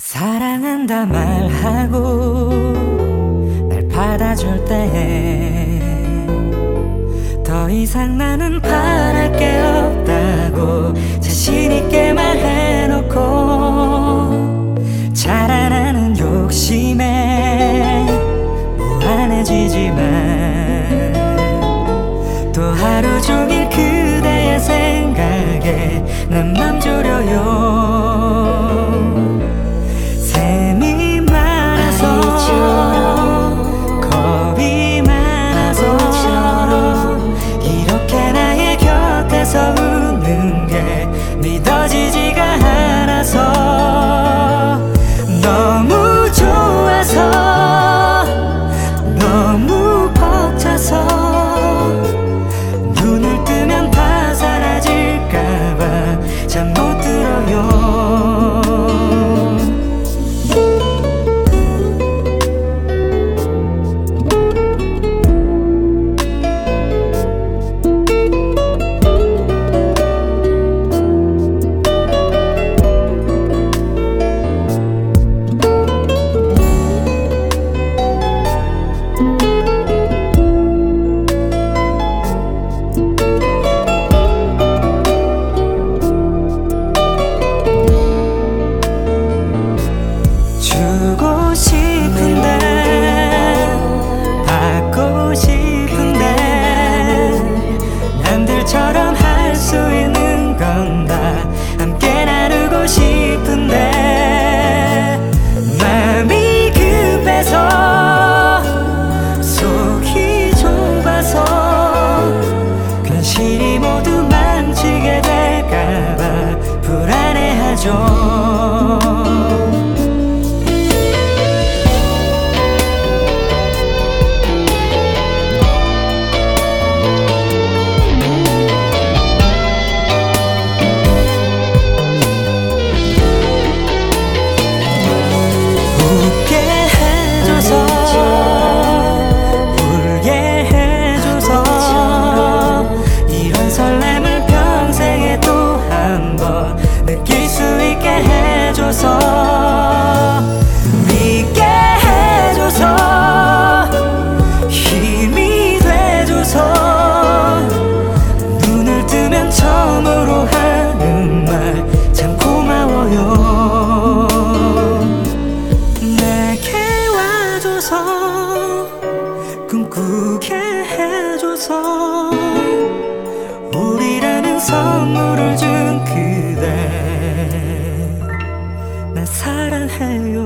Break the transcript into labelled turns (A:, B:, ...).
A: 사랑한다 말하고 날 받아줄 때 더 이상 나는 바랄 게 없다고 자신 있게 말해놓고 자라나는 욕심에 무한해지지만 有 가져 해줘서 우리라는 선물을 준 그대 나 사랑해요.